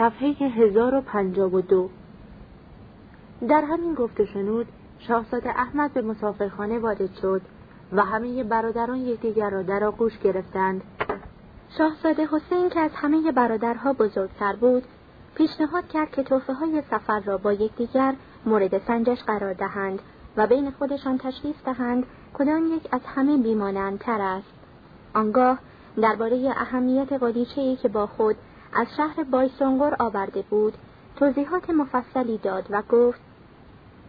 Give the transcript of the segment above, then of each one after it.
صفحه 1052 در همین گفت شنود شاهزاده احمد به مسافرخانه وارد شد و همه برادران یکدیگر را در آغوش گرفتند. شاهزاده حسین که از همه برادرها بزرگتر بود پیشنهاد کرد که توفه های سفر را با یکدیگر مورد سنجش قرار دهند و بین خودشان تشخیص دهند کدام یک از همه بیمانندتر است. آنگاه درباره اهمیت قالیچه که با خود از شهر بایسونگور آورده بود توضیحات مفصلی داد و گفت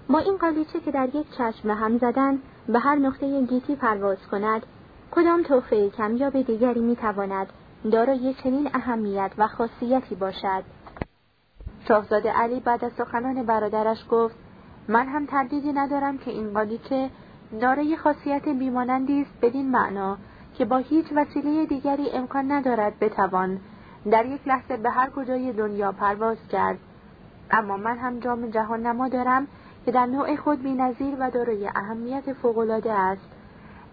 ما این قالیچه که در یک چشم به هم زدن به هر نقطه گیتی پرواز کند کدام توفه کمیاب دیگری می‌تواند دارای چنین اهمیت و خاصیتی باشد. شاهزاده علی بعد از سخنان برادرش گفت من هم تردیدی ندارم که این قالیچه دارای خاصیت بیمانندی است بدین معنا که با هیچ وسیله دیگری امکان ندارد بتوان در یک لحظه به هر کجای دنیا پرواز کرد. اما من هم جام جهان نما دارم که در نوع خود بینظیر و دارای اهمیت فوقالعاده است.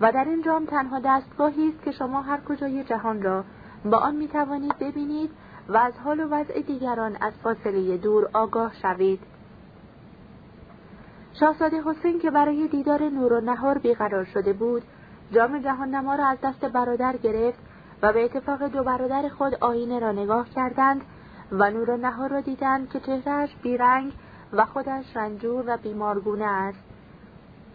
و در این جام تنها دستگاهی است که شما هر کجای جهان را با آن می توانید ببینید و از حال و وضع دیگران از فاصله دور آگاه شوید. شاهزاده حسین که برای دیدار نور و نهار بیقرار شده بود جام جهان نما را از دست برادر گرفت و به اتفاق دو برادر خود آینه را نگاه کردند و نور نهار را دیدند که چهرهش بیرنگ و خودش رنجور و بیمارگونه است.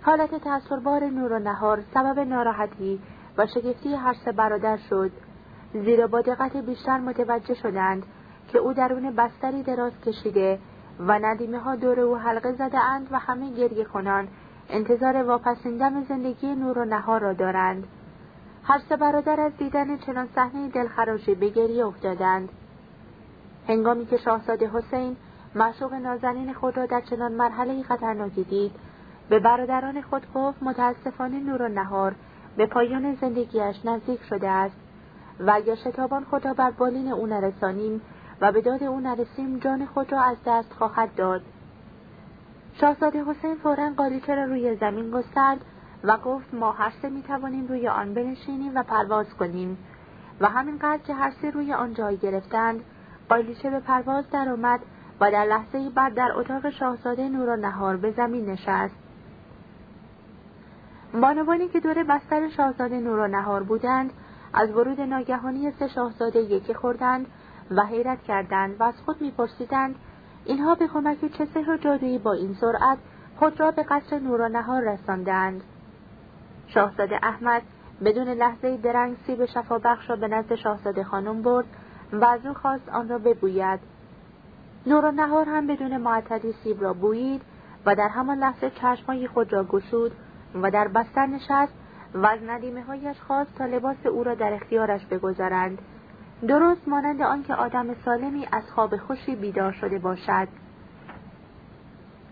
حالت تأثربار نور و نهار سبب ناراحتی و شگفتی هر سه برادر شد. زیرا با دقت بیشتر متوجه شدند که او درون بستری دراز کشیده و ندیمه ها دور او حلقه زده اند و همه گریه کنان انتظار واپسیندن زندگی نور و نهار را دارند. هر سه برادر از دیدن چنان صحنه دلخراشی به گریه افتادند. هنگامی که شاهزاده حسین معشوق نازنین خود را در چنان مرحله خطرناکی دید به برادران خود گفت متاسفانه نور و نهار به پایان زندگیش نزدیک شده است و اگر شتابان خود را بر بالین او نرسانیم و به داد او نرسیم جان خود را از دست خواهد داد. شاهزاده حسین فورا قالیچه را روی زمین گسترد و گفت ما هر سه می‌توانیم روی آن بنشینیم و پرواز کنیم. و همینقدر که هر سه روی آن جای گرفتند قالیچه به پرواز درآمد و در لحظه بعد در اتاق شاهزاده نور نهار به زمین نشست. بانوانی که دور بستر شاهزاده نور نهار بودند از ورود ناگهانی سه شاهزاده یکی خوردند و حیرت کردند و از خود میپرسیدند اینها به کمک چه سحر جادویی با این سرعت خود را به قصر نور و نهار رساندند؟ شاهزاده احمد بدون لحظه درنگ سیب شفابخش را به نزد شاهزاده خانم برد و از او خواست آن را ببوید. نور و نهار هم بدون معطلی سیب را بویید و در همان لحظه چشمهای خود را گشود و در بستر نشست و از ندیمه هایش خواست تا لباس او را در اختیارش بگذارند. درست مانند آنکه آدم سالمی از خواب خوشی بیدار شده باشد.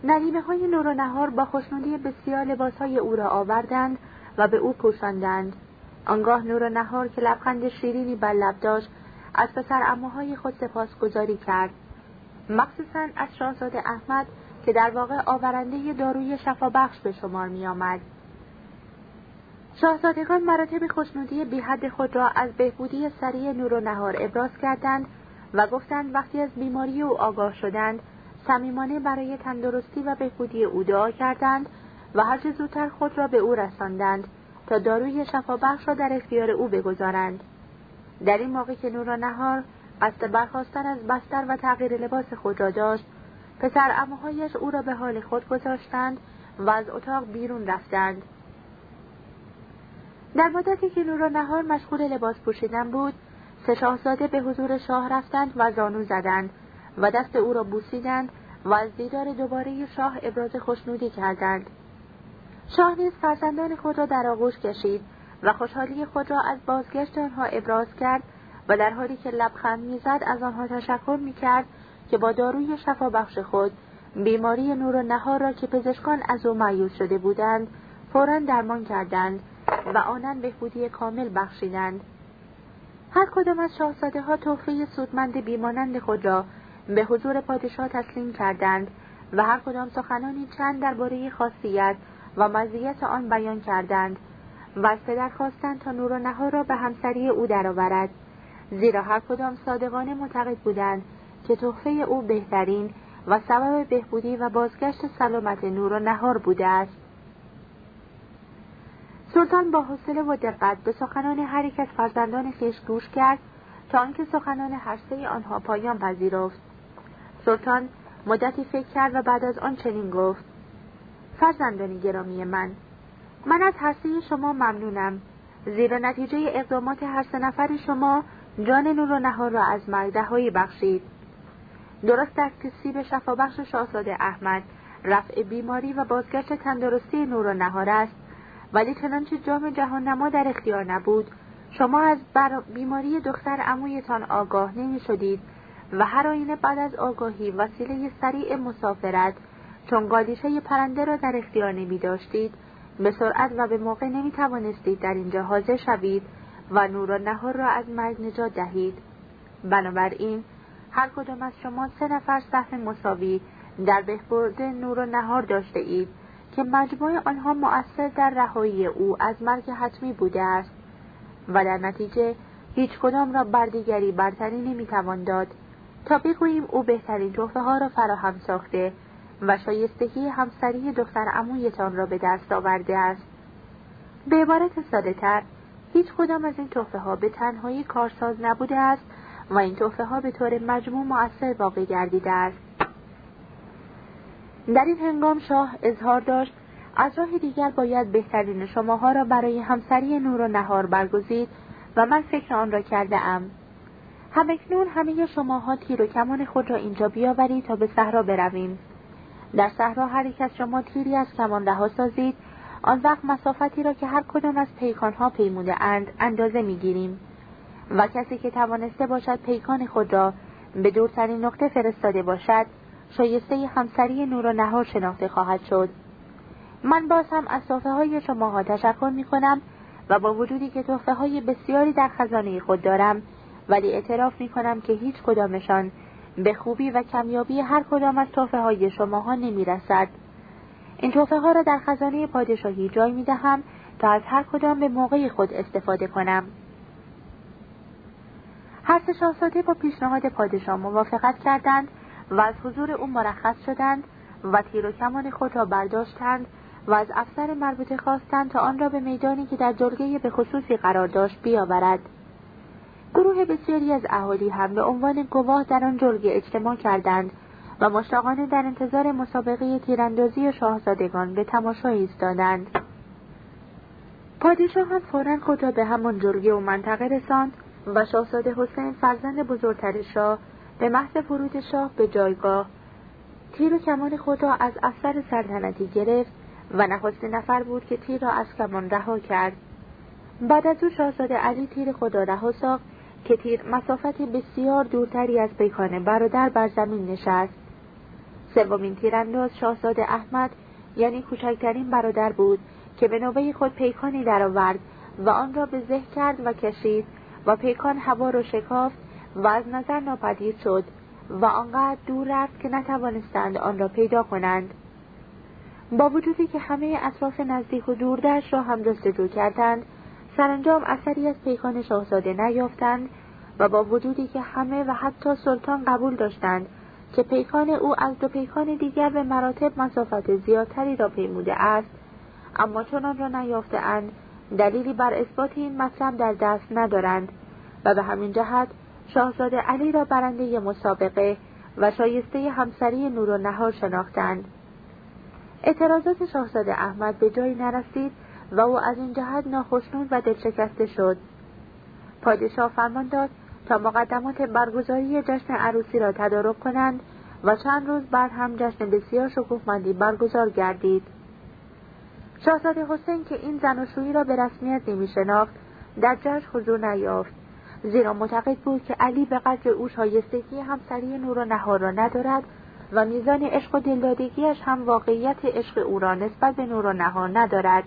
ندیمه های نور و نهار با خوشنودی بسیار لباس های او را آوردند و به او پوشاندند آنگاه نور و نهار که لبخند شیرینی بر لب داشت از پسر اماهای خود سپاسگزاری کرد مخصوصا از شاهزاده احمد که در واقع آورنده داروی شفابخش به شمار می آمد. شاهزادگان مراتب خوشنودی بیحد خود را از بهبودی سریع نور و نهار ابراز کردند و گفتند وقتی از بیماری او آگاه شدند صمیمانه برای تندرستی و بهبودی او دعا کردند و هرچه زودتر خود را به او رساندند تا داروی شفابخش را در اختیار او بگذارند. در این موقع که نور و نهار قصد برخواستن از بستر و تغییر لباس خود را داشت پسر اموهایش او را به حال خود گذاشتند و از اتاق بیرون رفتند. در مدتی که نور و نهار مشغول لباس پوشیدن بود سه شاهزاده به حضور شاه رفتند و زانو زدند و دست او را بوسیدند و از دیدار دوباره شاه ابراز خوشنودی کردند. شاه نیز فرزندان خود را در آغوش کشید و خوشحالی خود را از بازگشت آنها ابراز کرد و در حالی که لبخند می‌زد از آنها تشکر می‌کرد که با داروی شفابخش خود بیماری نور و نهار را که پزشکان از او معیوز شده بودند فورا درمان کردند و آنان بهبودی کامل بخشیدند. هر کدام از شاهزاده ها توفه سودمند بیمانند خود را به حضور پادشاه تسلیم کردند و هر کدام سخنانی چند درباره خاصیت و مزیت آن بیان کردند و از پدر خواستند تا نور و نهار را به همسری او درآورد. زیرا هر کدام صادقانه معتقد بودند که تحفه او بهترین و سبب بهبودی و بازگشت سلامت نور و نهار بوده است. سلطان با حوصله و دقت به سخنان هر یک از فرزندان خویش گوش کرد تا آنکه سخنان هر سه آنها پایان پذیرفت. سلطان مدتی فکر کرد و بعد از آن چنین گفت. فرزندان گرامی من. من از هر شما ممنونم. زیرا نتیجه اقدامات هر سه نفر شما جان نور و نهار را از مرگ دهایی بخشید. درست است که سیب شفابخش شاهزاده احمد رفع بیماری و بازگشت تندرستی نور و نهار است. ولی چنانچه جام جهان نما در اختیار نبود شما از بیماری دختر امویتان آگاه نمی شدید و هر آینه بعد از آگاهی وسیله سریع مسافرت چون گالیشه پرنده را در اختیار نمی داشتید. به سرعت و به موقع نمی توانستید در اینجا حاضر شوید و نور و نهار را از مرگ نجات دهید. بنابراین هر کدام از شما سه نفر سهم مساوی در بهبرد نور و نهار داشته اید که مجموع آنها مؤثر در رهایی او از مرگ حتمی بوده است و در نتیجه هیچ کدام را بر دیگری برتری نمی‌توان داد. تا بگوییم او بهترین تحفه ها را فراهم ساخته و شایستگی همسری دختر امویتان را به دست آورده است. به عبارت ساده تر هیچ کدام از این تحفه ها به تنهایی کارساز نبوده است و این تحفه ها به طور مجموع مؤثر واقع گردیده است. در این هنگام شاه اظهار داشت از راه دیگر باید بهترین شماها را برای همسری نور و نهار برگزید و من فکر آن را کرده ام. همکنون همه شماها تیر و کمان خود را اینجا بیاورید تا به صحرا برویم. در صحرا هر یک از شما تیری از کمان رها سازید. آن وقت مسافتی را که هر کدام از پیکانها پیموده اند اندازه می‌گیریم. و کسی که توانسته باشد پیکان خود را به دورترین نقطه فرستاده باشد شایسته همسری نور و نهار شناخته خواهد شد. من باز هم از صحفه های شماها تشکر می کنم و با وجودی که تحفه های بسیاری در خزانه خود دارم ولی اعتراف می کنم که هیچ کدامشان به خوبی و کمیابی هر کدام از تحفه های شماها نمی رسد. این تحفه ها را در خزانه پادشاهی جای می دهم تا از هر کدام به موقع خود استفاده کنم. هر سه شاهزاده با پیشنهاد پادشاه موافقت کردند و از حضور او مرخص شدند و تیر و کمان خود را برداشتند و از افسر مربوطه خواستند تا آن را به میدانی که در جلگه به خصوصی قرار داشت بیاورد گروه بسیاری از اهالی هم به عنوان گواه در آن جلگه اجتماع کردند و مشتاقانه در انتظار مسابقه تیراندازی شاهزادگان به تماشا ایستادند. پادشاه هم فورا خود را به همان جلگه و منطقه رساند و شاهزاده حسین فرزند بزرگتر شاه به محض ورود شاه به جایگاه تیر و کمان خود را از افسر سلطنتی گرفت و نخستین نفر بود که تیر را از کمان رها کرد. بعد از او شاهزاده علی تیر خود را رها ساخت که تیر مسافت بسیار دورتری از پیکان برادر بر زمین نشست. سومین تیرانداز شاهزاده احمد یعنی کوچکترین برادر بود که به نوبه خود پیکانی درآورد و آن را به زه کرد و کشید و پیکان هوا را شکافت و از نظر ناپدید شد و آنقدر دور رفت که نتوانستند آن را پیدا کنند. با وجودی که همه اطراف نزدیک و دوردش را هم جستجو کردند سرانجام اثری از پیکان شاهزاده نیافتند و با وجودی که همه و حتی سلطان قبول داشتند که پیکان او از دو پیکان دیگر به مراتب مسافت زیادتری را پیموده است اما چون آن را نیافتهاند دلیلی بر اثبات این مطلب در دست ندارند و به همین جهت شاهزاده علی را برنده مسابقه و شایسته همسری نور و نهار شناختند. اعتراضات شاهزاده احمد به جایی نرسید و او از این جهت ناخشنود و دلشکسته شد. پادشاه فرمان داد تا مقدمات برگزاری جشن عروسی را تدارک کنند و چند روز بعد هم جشن بسیار شکوهمندی برگزار گردید. شاهزاده حسین که این زن را به رسمیت نمی شناخت در جشن حضور نیافت. زیرا معتقد بود که علی به قدر او شایستگی همسری نور و نهار را ندارد و میزان عشق و دلدادگیش هم واقعیت عشق او را نسبت به نور و نهار ندارد.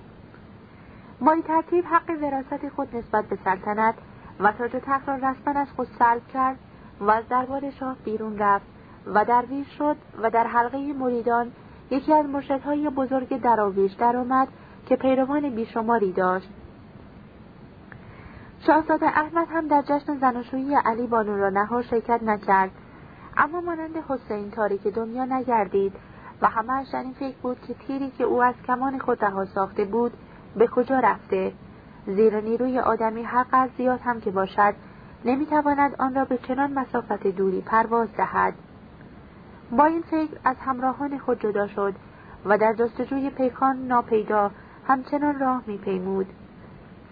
با این ترتیب حق وراست خود نسبت به سلطنت و تاج و تخت را رسما از خود سلب کرد و از دربار شاه بیرون رفت و درویش شد و در حلقه مریدان یکی از مرشدهای بزرگ دراویش درآمد که پیروان بیشماری داشت. شاهزاده احمد هم در جشن زناشویی علی بانو را نهار شرکت نکرد. اما مانند حسین تاریک دنیا نگردید و همهاش در این فکر بود که تیری که او از کمان خود رها ساخته بود به کجا رفته؟ زیرا نیروی آدمی هر قدر زیاد هم که باشد نمی‌تواند آن را به چنان مسافت دوری پرواز دهد. با این فکر از همراهان خود جدا شد و در جستجوی پیکان ناپیدا همچنان راه میپیمود.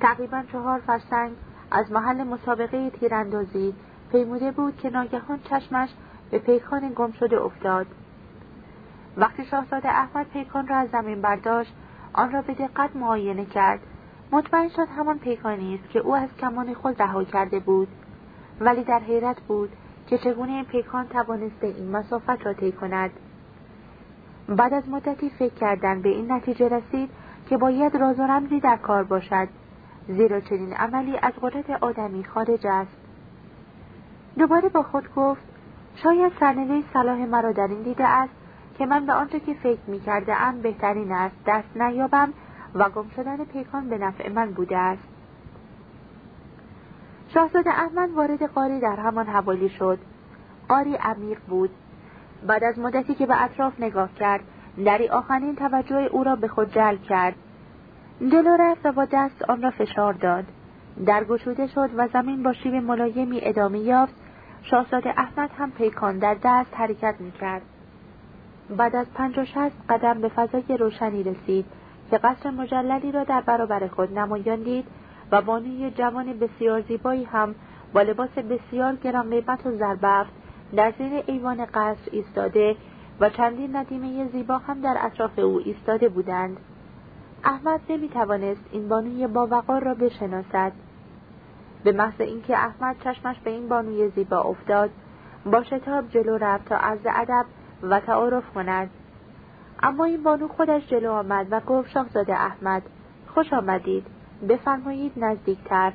تقریبا چهار فرسنگ از محل مسابقه تیراندازی پیموده بود که ناگهان چشمش به پیکان گم شده افتاد. وقتی شاهزاده احمد پیکان را از زمین برداشت آن را به دقت معاینه کرد. مطمئن شد همان پیکانی است که او از کمان خود رها کرده بود. ولی در حیرت بود که چگونه این پیکان توانسته این مسافت را طی کند. بعد از مدتی فکر کردن به این نتیجه رسید که باید راز و رمزی در کار باشد زیرا چنین عملی از قدرت آدمی خارج است. دوباره با خود گفت شاید سرنوشت صلاح مرا در این دیده است. که من به آنچه که فکر می کرده ام بهترین است دست نیابم و گم شدن پیکان به نفع من بوده است. شاهزاده احمد وارد قاری در همان حوالی شد. قاری عمیق بود. بعد از مدتی که به اطراف نگاه کرد دری آخرین توجه او را به خود جلب کرد. جلو رفت و با دست آن را فشار داد. در گشوده شد و زمین با شیب ملایمی ادامه یافت. شاهزاده احمد هم پیکان در دست حرکت می‌کرد. بعد از پنج و شست قدم به فضای روشنی رسید که قصر مجللی را در برابر خود نمایان دید و بانوی جوان بسیار زیبایی هم با لباس بسیار گران قیمت و زربفت در زیر ایوان قصر ایستاده و چندین ندیمه زیبا هم در اطراف او ایستاده بودند. احمد نمی توانست این بانوی باوقار را بشناسد. به محض اینکه احمد چشمش به این بانوی زیبا افتاد با شتاب جلو رفت تا از ادب و تعارف کند. اما این بانو خودش جلو آمد و گفت شاهزاده احمد خوش آمدید. بفرمایید نزدیکتر.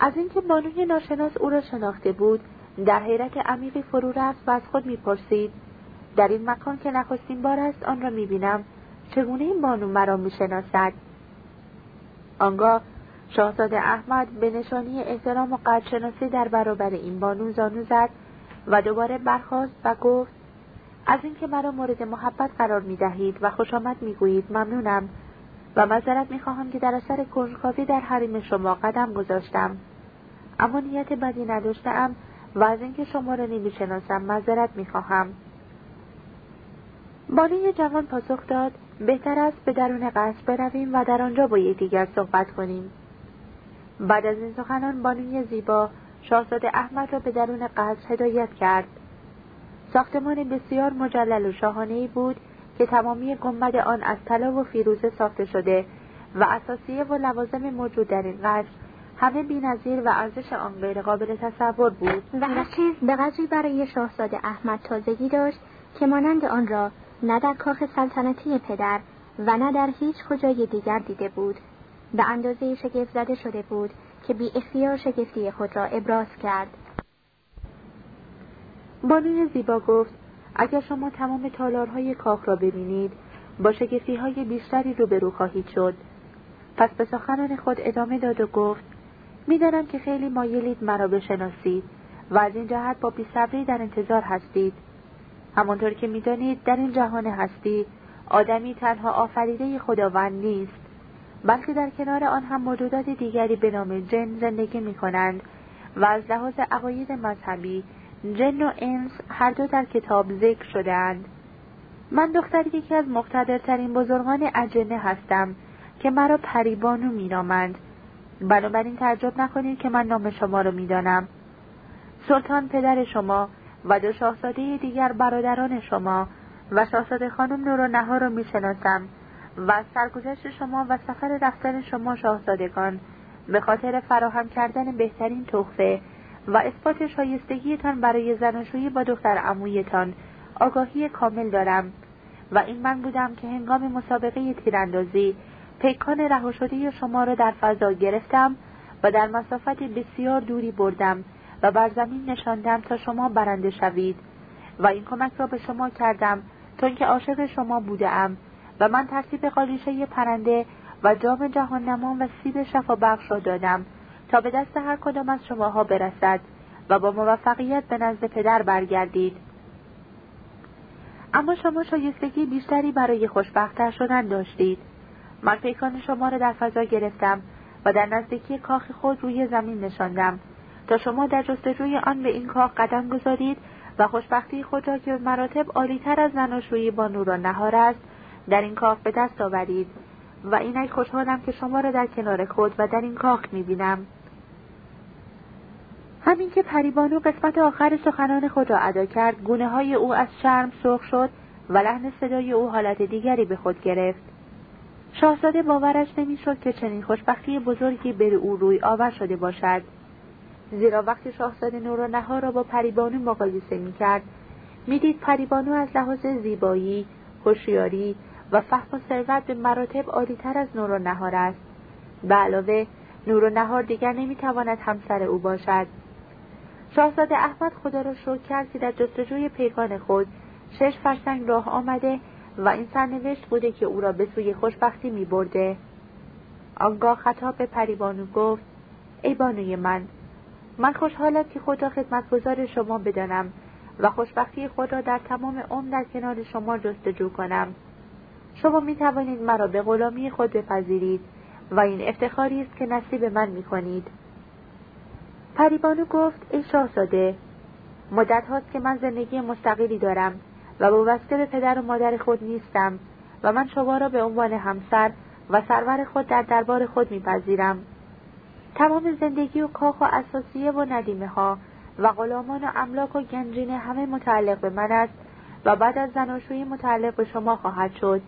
از اینکه بانوی ناشناس او را شناخته بود در حیرت عمیقی فرو رفت و از خود می‌پرسید در این مکان که نخستین بار است آن را می‌بینم چگونه این بانو مرا می‌شناسد؟ آنگاه شاهزاده احمد به نشانی احترام و قدرشناسی در برابر این بانو زانو زد و دوباره برخاست و گفت از اینکه مرا مورد محبت قرار می دهید و خوش آمد می گویید ممنونم و معذرت می خواهم که در اثر کنجکاوی در حریم شما قدم گذاشتم. اما نیت بدی نداشتم و از اینکه شما را نمی‌شناسم معذرت می خواهم بانوی جوان پاسخ داد بهتر است به درون قصر برویم و در آنجا با یکدیگر صحبت کنیم. بعد از این سخنان بانوی زیبا شاهزاده احمد را به درون قصر هدایت کرد. ساختمان بسیار مجلل و شاهانهای بود که تمامی گنبد آن از طلا و فیروزه ساخته شده و اساسیه و لوازم موجود در این قصر همه بینظیر و ارزش آن غیر قابل تصور بود. و هر چیز به قدری برای شاهزاده احمد تازگی داشت که مانند آن را نه در کاخ سلطنتی پدر و نه در هیچ کجای دیگر دیده بود. به اندازه شگفت زده شده بود که بی اختیار شگفتی خود را ابراز کرد. بانوی زیبا گفت اگر شما تمام تالارهای کاخ را ببینید با شگفتی های بیشتری روبرو خواهید شد. پس به سخنان خود ادامه داد و گفت می‌دانم که خیلی مایلید مرا بشناسید و از این جهت با بیصبری در انتظار هستید. همانطور که می‌دانید در این جهان هستی آدمی تنها آفریده خداوند نیست. بلکه در کنار آن هم موجودات دیگری به نام جن زندگی می کنند و از لحاظ عقاید مذهبی جن و انس هر دو در کتاب ذکر شدهاند. من دختر یکی از مقتدرترین بزرگان اجنه هستم که مرا پریبانو مینامند. بنابراین تعجب نکنید که من نام شما را می‌دانم. سلطان پدر شما و دو شاهزاده دیگر برادران شما و شاهزاده خانم نور نها را می‌شناسم. و سرگذشت شما و سفر رفتن شما شاهزادگان به خاطر فراهم کردن بهترین تحفه و اثبات شایستگیتان برای زناشویی با دختر عمویتان آگاهی کامل دارم و این من بودم که هنگام مسابقه تیراندازی پیکان رها شده شما را در فضا گرفتم و در مسافت بسیار دوری بردم و بر زمین نشاندم تا شما برنده شوید و این کمک را به شما کردم تا اینکه عاشق شما بودم و من ترتیب قالیشه پرنده و جام جهان نمان و سیب شفا بخش را دادم تا به دست هر کدام از شماها برسد و با موفقیت به نزد پدر برگردید. اما شما شایستگی بیشتری برای خوشبختتر شدن داشتید. من پیکان شما را در فضا گرفتم و در نزدیکی کاخ خود روی زمین نشاندم تا شما در جستجوی آن به این کاخ قدم گذارید و خوشبختی خود را که مراتب عالیتر از زناشویی با نور و نهار است در این کاخ به دست آورید و اینک خوشحالم که شما را در کنار خود و در این کاخ می‌بینم. همین که پریبانو قسمت آخر سخنان خود را ادا کرد گونه های او از شرم سرخ شد و لحن صدای او حالت دیگری به خود گرفت. شاهزاده باورش نمی‌شد که چنین خوشبختی بزرگی بر او روی آور شده باشد. زیرا وقتی شاهزاده نور و نهار را با پریبانو مقایسه می‌کرد می‌دید پریبانو از لحاظ زیبایی هوشیاری و فهم و ثروت به مراتب عالیتر از نور و نهار است. به علاوه نور و نهار دیگر نمی‌تواند همسر او باشد. شاهزاده احمد خدا را شکر کرد که در جستجوی پیکان خود شش فرسنگ راه آمده و این سرنوشت بوده که او را به سوی خوشبختی می برده. آنگاه خطاب به پریبانو گفت ای بانوی من من خوشحالم که خود را خدمتگزار شما بدانم و خوشبختی خود را در تمام عمر در کنار شما جستجو کنم. شما می توانید مرا به غلامی خود بپذیرید و این افتخاری است که نصیب من می کنید. پریبانو گفت ای شاهزاده مدت هاست که من زندگی مستقلی دارم و وابسته به پدر و مادر خود نیستم و من شما را به عنوان همسر و سرور خود در دربار خود میپذیرم تمام زندگی و کاخ و اساسیه و ندیمه ها و غلامان و املاک و گنجینه همه متعلق به من است و بعد از زناشویی متعلق به شما خواهد شد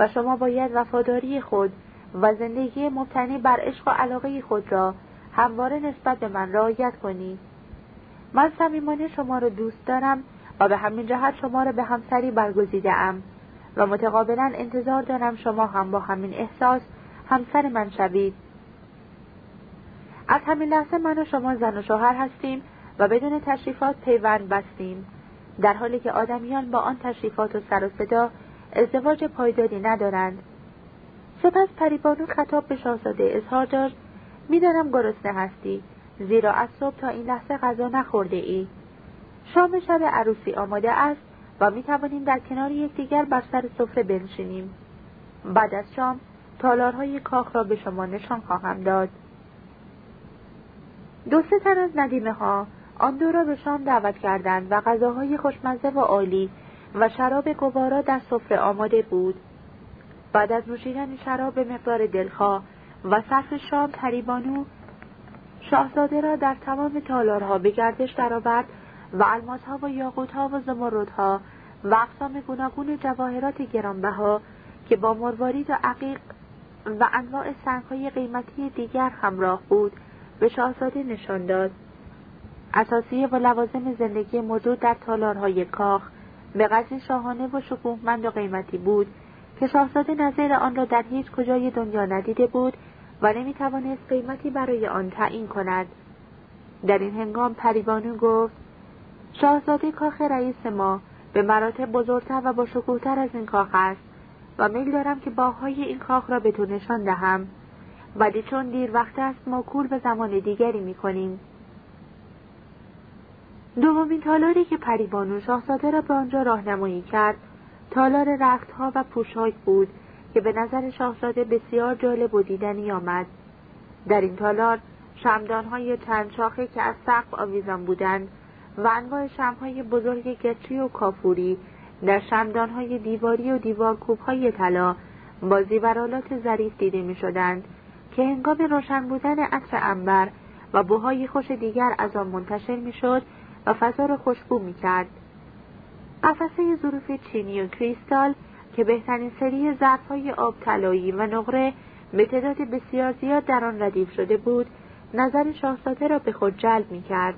و شما باید وفاداری خود و زندگی مبتنی بر عشق و علاقه خود را همواره نسبت به من رعایت کنید من صمیمانه شما را دوست دارم و به همین جهت شما را به همسری برگزیده ام و متقابلا انتظار دارم شما هم با همین احساس همسر من شوید. از همین لحظه من و شما زن و شوهر هستیم و بدون تشریفات پیوند بستیم. در حالی که آدمیان با آن تشریفات و سر و صدا ازدواج پایداری ندارند. سپس پریبانو خطاب به شاهزاده اظهار داشت می‌دانم گرسنه هستی زیرا از صبح تا این لحظه غذا نخورده ای. شام شب عروسی آماده است و می توانیم در کنار یکدیگر بر سر سفره بنشینیم. بعد از شام تالارهای کاخ را به شما نشان خواهم داد. دو سه تن از ندیمه ها آن دو را به شام دعوت کردند و غذاهای خوشمزه و عالی و شراب گوارا در سفره آماده بود. بعد از نوشیدن شراب به مقدار دلخواه و صرف شام پریبانو شاهزاده را در تمام تالارها به گردش درآورد و الماسها و یاقوتها و زمردها و اقسام گوناگون جواهرات گرانبها که با مروارید و عقیق و انواع سنگهای قیمتی دیگر همراه بود به شاهزاده نشان داد. اساسیه و لوازم زندگی موجود در تالارهای کاخ به قدری شاهانه و شکوهمند و قیمتی بود که شاهزاده نظیر آن را در هیچ کجای دنیا ندیده بود و نمی توانست قیمتی برای آن تعیین کند در این هنگام پریبانو گفت شاهزاده کاخ رئیس ما به مراتب بزرگتر و با شکوهتر از این کاخ است و میل دارم که باغهای این کاخ را به تو نشان دهم ولی چون دیر وقت است ما کول به زمان دیگری می کنیم. دومین تالاری که پریبانو شاهزاده را به آنجا راهنمایی کرد تالار رختها و پوشاک بود که به نظر شاهزاده بسیار جالب و دیدنی آمد. در این تالار شمدانهای چند شاخه که از سقف آویزان بودند و انواع شمهای بزرگ گچی و کافوری در شمدانهای دیواری و دیوارکوبهای طلا با زیورالات ظریف دیده می شدند که هنگام روشن بودن عطر انبر و بوهای خوش دیگر از آن منتشر می شد و فضا را خوشبو می کرد. قفسه ظروف چینی و کریستال که بهترین سری ظرفهای آب طلایی و نقره به تعداد بسیار زیاد در آن ردیف شده بود نظر شاهزاده را به خود جلب می کرد.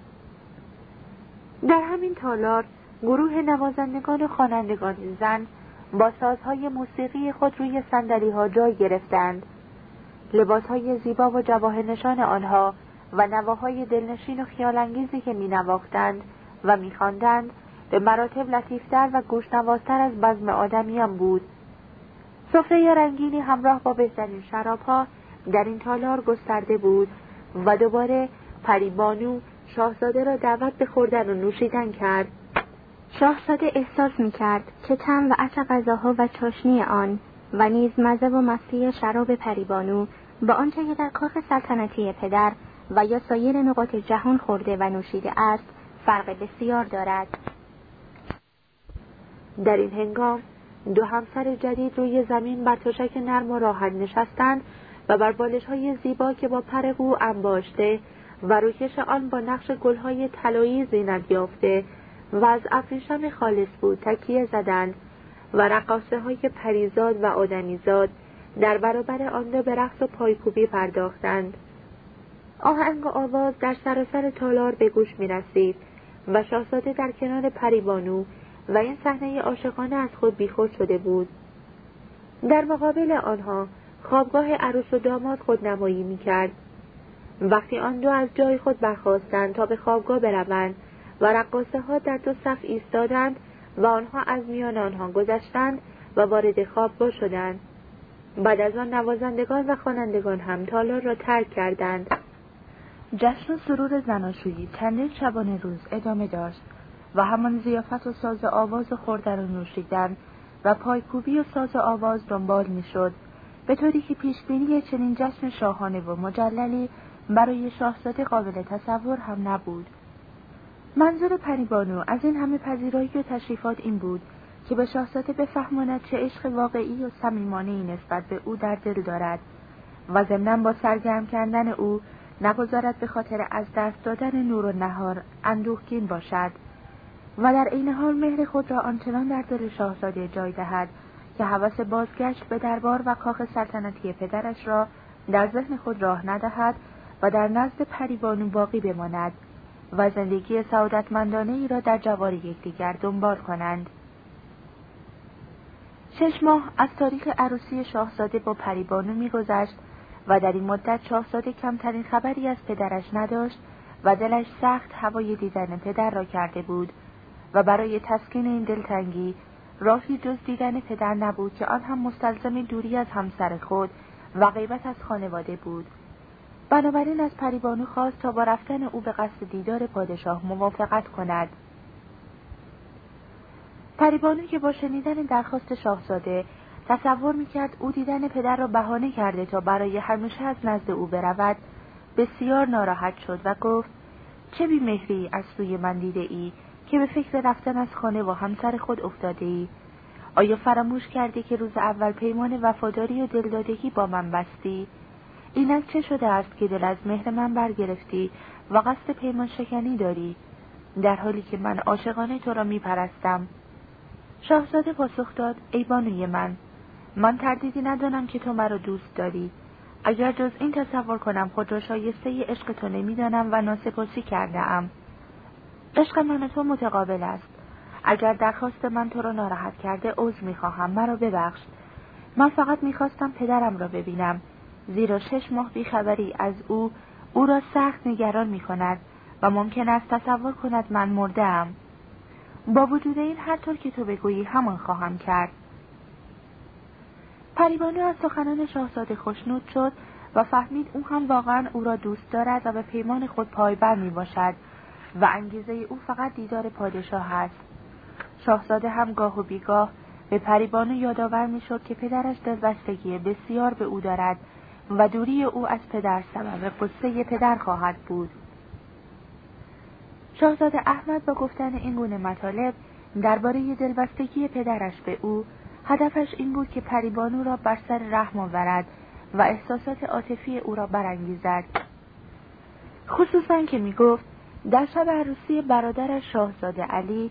در همین تالار گروه نوازندگان و خوانندگان زن با سازهای موسیقی خود روی سندلی ها جای گرفتند لباسهای زیبا و جواهر نشان آنها و نواهای دلنشین و خیالانگیزی که می نواختند و می خواندند به مراتب لطیفتر و گوشنوازتر از بزم آدمیان بود. سفره رنگینی همراه با بهترین شرابها در این تالار گسترده بود و دوباره پریبانو شاهزاده را دعوت به خوردن و نوشیدن کرد. شاهزاده احساس می کرد که تم و عطر غذاها و چاشنی آن و نیز مزه و مستی شراب پریبانو با آنچه که در کاخ سلطنتی پدر و یا سایر نقاط جهان خورده و نوشیده است فرق بسیار دارد. در این هنگام دو همسر جدید روی زمین بر تشک نرم و راحت نشستند و بر بالش های زیبا که با پر قو انباشته و روکش آن با نقش گلهای طلایی زینت یافته و از ابریشم خالص بود تکیه زدند و رقاصه های پریزاد و آدمیزاد در برابر آن دو به رقص و پایکوبی پرداختند. آهنگ و آواز در سراسر تالار به گوش می رسید و شاهزاده در کنار پریبانو و این صحنه عاشقانه از خود بیخود شده بود. در مقابل آنها خوابگاه عروس و داماد خود نمایی می کرد. وقتی آن دو از جای خود برخواستند تا به خوابگاه بروند و رقاصه ها در دو صف ایستادند و آنها از میان آنها گذشتند و وارد خوابگاه شدند. بعد از آن نوازندگان و خوانندگان هم تالار را ترک کردند. جشن و سرور زناشویی چندین شبانه روز ادامه داشت و همان زیافت و ساز آواز و خوردن و نوشیدن و پایکوبی و ساز آواز دنبال می‌شد. به طوری که پیشبینی چنین جشن شاهانه و مجللی برای شاهزاده قابل تصور هم نبود. منظور پریبانو از این همه پذیرایی و تشریفات این بود که به شاهزاده بفهماند چه عشق واقعی و صمیمانهای نسبت به او در دل دارد و ضمنا با سرگرم کردن او نگذارد به خاطر از دست دادن نور و نهار اندوهگین باشد و در عین حال مهر خود را آنچنان در دل شاهزاده جای دهد که حوث بازگشت به دربار و کاخ سلطنتی پدرش را در ذهن خود راه ندهد و در نزد پریبانو باقی بماند و زندگی سعادتمندانه ای را در جوار یکدیگر دنبال کنند. شش ماه از تاریخ عروسی شاهزاده با پریبانو میگذشت و در این مدت شاهزاده کمترین خبری از پدرش نداشت و دلش سخت هوای دیدن پدر را کرده بود و برای تسکین این دلتنگی راهی جز دیدن پدر نبود که آن هم مستلزم دوری از همسر خود و غیبت از خانواده بود. بنابراین از پریبانو خواست تا با رفتن او به قصد دیدار پادشاه موافقت کند. پریبانو که با شنیدن درخواست شاهزاده تصور می‌کرد او دیدن پدر را بهانه کرده تا برای همیشه از نزد او برود. بسیار ناراحت شد و گفت چه بیمهری از سوی من دیده ای که به فکر رفتن از خانه و همسر خود افتاده ای؟ آیا فراموش کردی که روز اول پیمان وفاداری و دلدادگی با من بستی؟ اینک چه شده است که دل از مهر من برگرفتی و قصد پیمان شکنی داری؟ در حالی که من عاشقانه تو را میپرستم. شاهزاده پاسخ داد ای بانوی من من تردیدی ندانم که تو مرا دوست داری. اگر جز این تصور کنم خود را شایسته عشق تو نمی‌دانم و ناسپاسی کرده ام عشق من تو متقابل است. اگر درخواست من تو را ناراحت کرده عذر می‌خواهم. مرا ببخش. من فقط می‌خواستم پدرم را ببینم. زیرا شش ماه بیخبری از او او را سخت نگران می‌کند و ممکن است تصور کند من مرده با وجود این هر طور که تو بگویی همان خواهم کرد. پریبانو از سخنان شاهزاده خوشنود شد و فهمید او هم واقعا او را دوست دارد و به پیمان خود پایبر می باشد و انگیزه او فقط دیدار پادشاه است. شاهزاده هم گاه و بیگاه به پریبانو یادآور می‌شد که پدرش دلبستگی بسیار به او دارد و دوری او از پدر سبب قصه پدر خواهد بود. شاهزاده احمد با گفتن این گونه مطالب درباره دلبستگی پدرش به او هدفش این بود که پریبانو را بر سر رحم آورد و احساسات عاطفی او را برانگیزد. خصوصا که می گفت در شب عروسی برادرش شاهزاده علی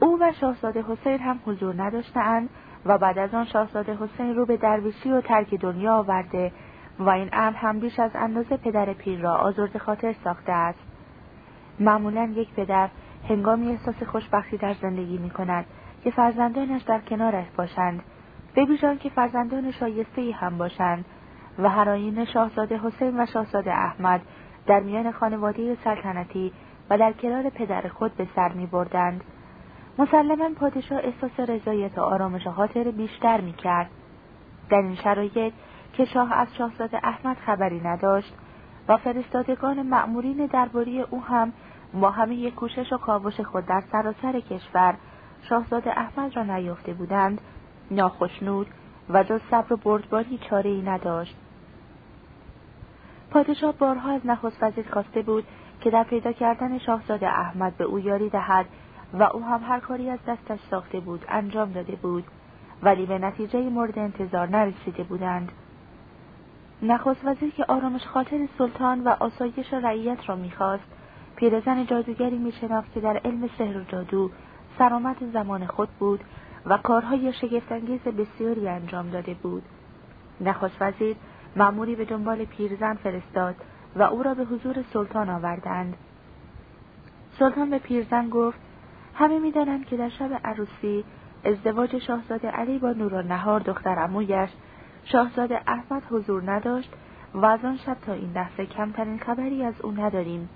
او و شاهزاده حسین هم حضور نداشتند و بعد از آن شاهزاده حسین رو به درویشی و ترک دنیا آورده و این امر هم بیش از اندازه پدر پیر را آزرد خاطر ساخته است. معمولا یک پدر هنگامی احساس خوشبختی در زندگی می کند که فرزندانش در کنارش باشند ببیژان که فرزندان شایسته هم باشند و هر شاهزاده حسین و شاهزاده احمد در میان خانواده سلطنتی و در کنار پدر خود به سر می بردند. مسلما پادشاه احساس رضایت و آرامش خاطر بیشتر می کرد. در این شرایط که شاه از شاهزاده احمد خبری نداشت و فرستادگان مأمورین درباری او هم با همه کوشش و کاوش خود در سراسر کشور شاهزاده احمد را نیافته بودند ناخشنود و جز صبر و بردباری چاره ای نداشت. پادشاه بارها از نخست وزیر خواسته بود که در پیدا کردن شاهزاده احمد به او یاری دهد و او هم هر کاری از دستش ساخته بود انجام داده بود ولی به نتیجه مورد انتظار نرسیده بودند. نخست وزیر که آرامش خاطر سلطان و آسایش رعیت را می‌خواست پیرزن جادوگری میشناخت که در علم سحر و جادو سرآمد زمان خود بود و کارهای شگفتانگیز بسیاری انجام داده بود. نخست وزیر معموری به دنبال پیرزن فرستاد و او را به حضور سلطان آوردند. سلطان به پیرزن گفت همه می‌دانند که در شب عروسی ازدواج شاهزاده علی با نهار دختر امویش شاهزاده احمد حضور نداشت و از آن شب تا این لحظه کمترین خبری از او نداریم.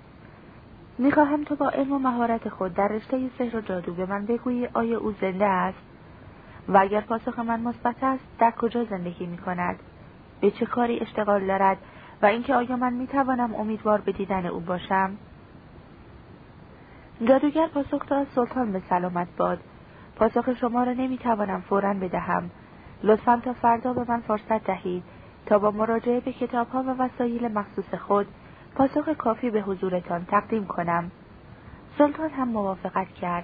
می‌خواهم تو با علم و مهارت خود در رشته سحر و جادو به من بگویی آیا او زنده است؟ و اگر پاسخ من مثبت است در کجا زندگی می کند به چه کاری اشتغال دارد؟ و اینکه آیا من می توانم امیدوار به دیدن او باشم؟ جادوگر پاسخ داد سلطان به سلامت باد. پاسخ شما را نمی توانم فورا بدهم. لطفا تا فردا به من فرصت دهید تا با مراجعه به کتابها و وسایل مخصوص خود پاسخ کافی به حضورتان تقدیم کنم. سلطان هم موافقت کرد.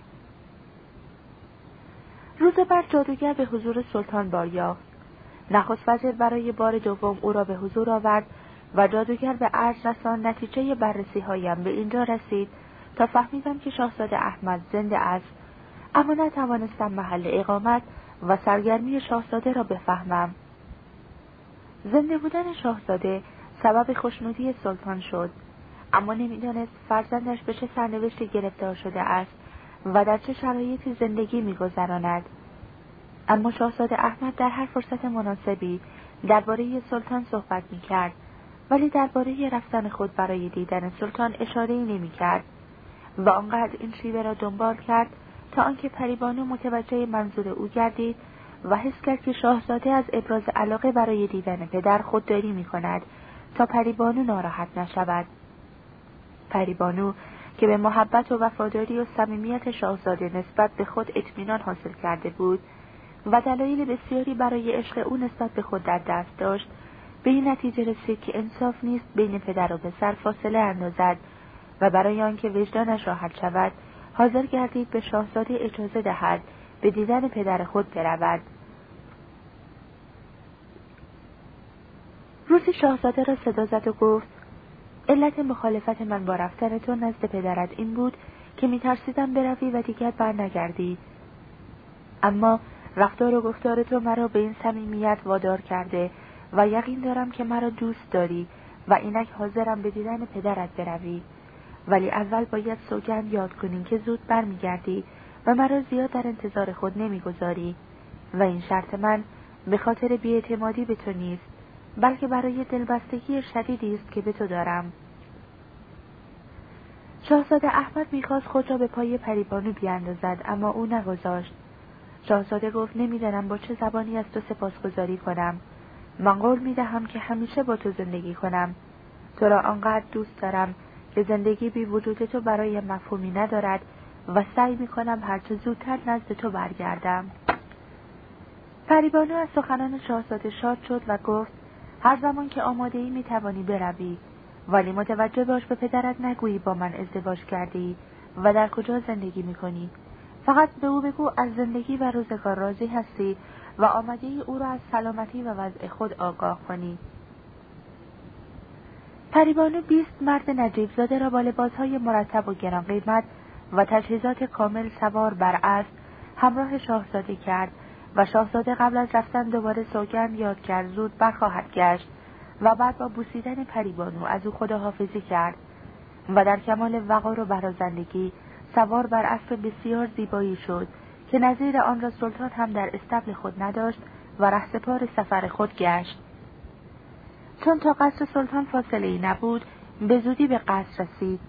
روز بعد جادوگر به حضور سلطان بار یافت نخست وزیر برای بار دوم او را به حضور آورد و جادوگر به عرض رسان نتیجه بررسی هایم به اینجا رسید تا فهمیدم که شاهزاده احمد زنده است. اما نتوانستم محل اقامت و سرگرمی شاهزاده را بفهمم. زنده بودن شاهزاده سبب خوشنودی سلطان شد. اما نمی‌دانست فرزندش به چه سرنوشتی گرفتار شده است و در چه شرایطی زندگی میگذراند. اما شاهزاده احمد در هر فرصت مناسبی درباره سلطان صحبت می‌کرد ولی درباره رفتن خود برای دیدن سلطان اشاره نمی کرد و آنقدر این شیوه را دنبال کرد تا آنکه پریبانو متوجه منظور او گردید و حس کرد که شاهزاده از ابراز علاقه برای دیدن پدر خودداری می کند تا پریبانو ناراحت نشود. پریبانو که به محبت و وفاداری و صمیمیت شاهزاده نسبت به خود اطمینان حاصل کرده بود و دلایل بسیاری برای عشق او نسبت به خود در دست داشت به این نتیجه رسید که انصاف نیست بین پدر و پسر فاصله اندازد و برای آنکه وجدانش راحت شود حاضر گردید به شاهزاده اجازه دهد به دیدن پدر خود برود. روزی شاهزاده را صدا زد و گفت علت مخالفت من با رفتن تو نزد پدرت این بود که میترسیدم بروی و دیگر برنگردی. اما رفتار و گفتار تو مرا به این صمیمیت وادار کرده و یقین دارم که مرا دوست داری و اینک حاضرم به دیدن پدرت بروی. ولی اول باید سوگند یاد کنیم که زود برمیگردی و مرا زیاد در انتظار خود نمی‌گذاری و این شرط من به خاطر بیاعتمادی به تو نیست. بلکه برای دلبستگی شدیدی است که به تو دارم. شاهزاده احمد می‌خواست خود را به پای پریبانو بیاندازد اما او نگذاشت. شاهزاده گفت نمی‌دانم با چه زبانی از تو سپاسگزاری کنم. من قول می‌دهم که همیشه با تو زندگی کنم. تو را آنقدر دوست دارم که زندگی بی وجود تو برای مفهومی ندارد و سعی می‌کنم هرچه زودتر نزد تو برگردم. پریبانو از سخنان شاهزاده شاد شد و گفت هر زمان که آماده ای می توانی بروی. ولی متوجه باش به پدرت نگویی با من ازدواج کردی و در کجا زندگی می کنی فقط به او بگو از زندگی و روزگار راضی هستی و آمده ای او را از سلامتی و وضع خود آگاه کنی. پریبانو بیست مرد نجیب زاده را با لباسهای مرتب و گران قیمت و تجهیزات کامل سوار بر اسب همراه شاهزاده کرد و شاهزاده قبل از رفتن دوباره سوگند یاد کرد زود برخواهد گشت و بعد با بوسیدن پریبانو از او خداحافظی کرد و در کمال وقار و برازندگی سوار بر اسب بسیار زیبایی شد که نظیر آن را سلطان هم در استبل خود نداشت و رهسپار سفر خود گشت. چون تا قصر سلطان فاصله ای نبود به زودی به قصر رسید.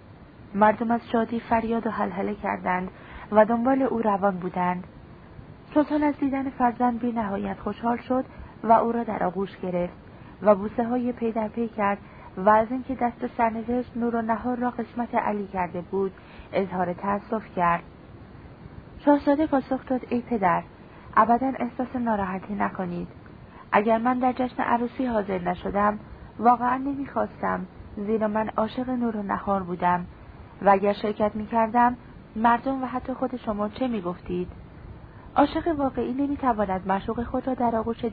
مردم از شادی فریاد و حلحله کردند و دنبال او روان بودند. سلطان از دیدن فرزند بی نهایت خوشحال شد و او را در آغوش گرفت و بوسه های پی در پی کرد و از اینکه دست سرنوشت نور و نهار را قسمت علی کرده بود اظهار تأسف کرد. شاهزاده پاسخ داد ای پدر ابدا احساس ناراحتی نکنید. اگر من در جشن عروسی حاضر نشدم واقعا نمی‌خواستم زیرا من عاشق نور و نهار بودم. و اگر شرکت می‌کردم مردم و حتی خود شما چه می‌گفتید؟ عاشق واقعی نمی‌تواند معشوق خود را در آغوش